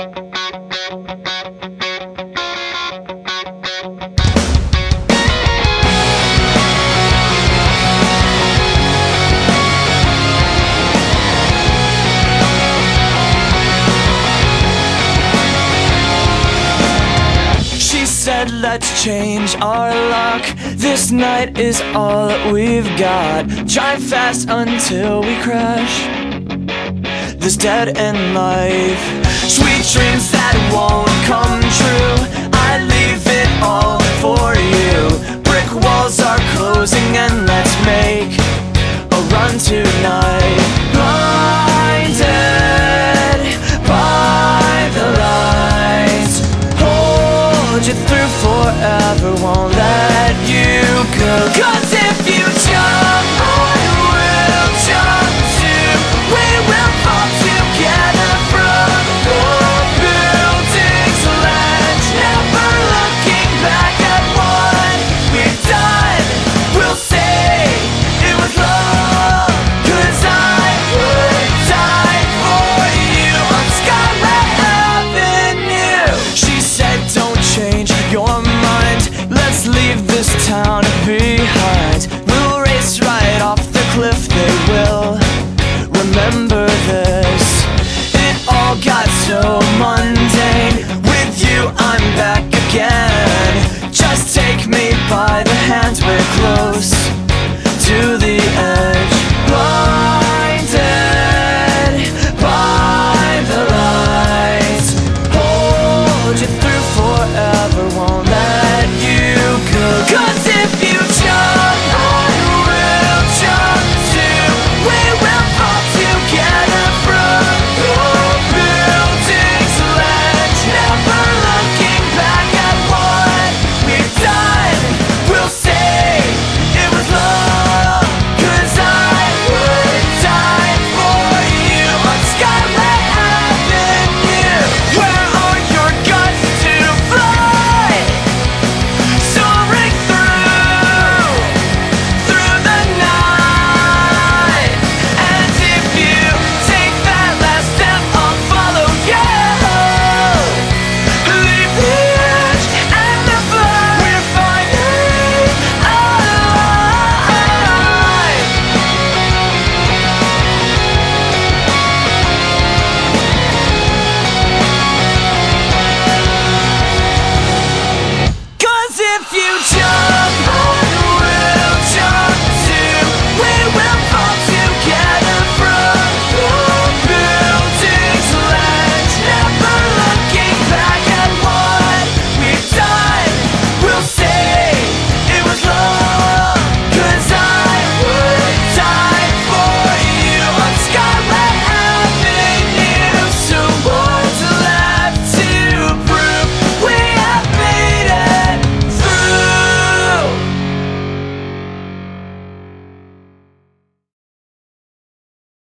She said, let's change our luck. This night is all that we've got. Drive fast until we crash. This dead end life. Sweet dreams that won't come true. I leave it all for you. Brick walls are closing, and let's make a run tonight. Blinded by the lights. Hold you through forever, won't let you go.